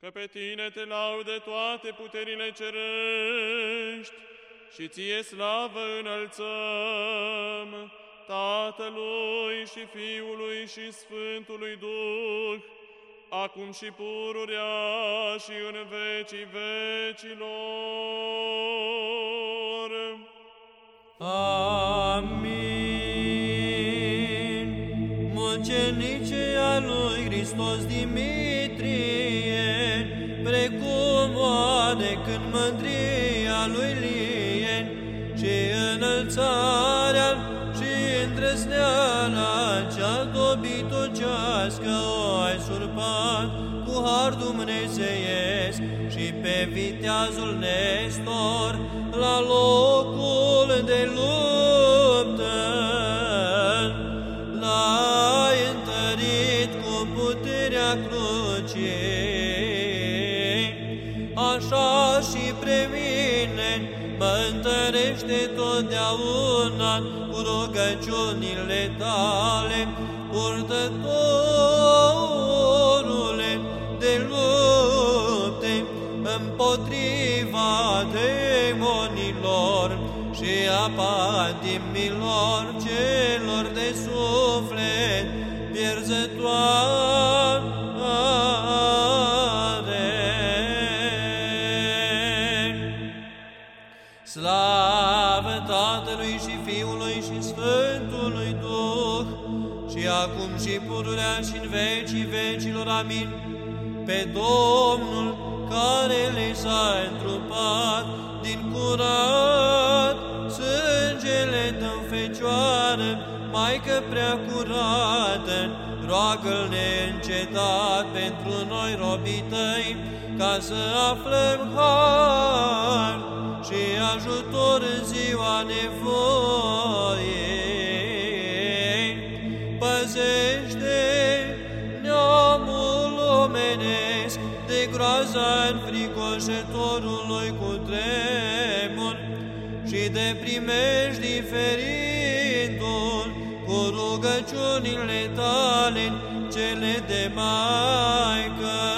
că pe tine te laude toate puterile cerești și ție slavă înălțăm, Tatălui și Fiului și Sfântului Duh, acum și pururea și în vecii vecilor. Amin. Mucenice a lui Hristos Dimitrie, mândria lui Lien și înălțarea și îndrăzneala cea dobitocească o ai surpat cu har dumnezeiesc și pe viteazul Nestor la locul de luptă l-ai întărit cu puterea crucii. Așa și pre mine mă întărește totdeauna cu rugăciunile tale, purtătorule de lupte împotriva demonilor și a patimilor celor de suflet pierzătoare. Slavă Tatălui și Fiului și Sfântului Duh, și acum și pururea și în vecii vecilor. Amin. Pe Domnul care le s-a întrupat din curat, sângele dăm Fecioară, Maică prea curată, roagă-L neîncetat pentru noi robii tăi, ca să aflăm har de groaza înfricoșătorului cu tremur și de primești diferitul cu rugăciunile tale cele de Maică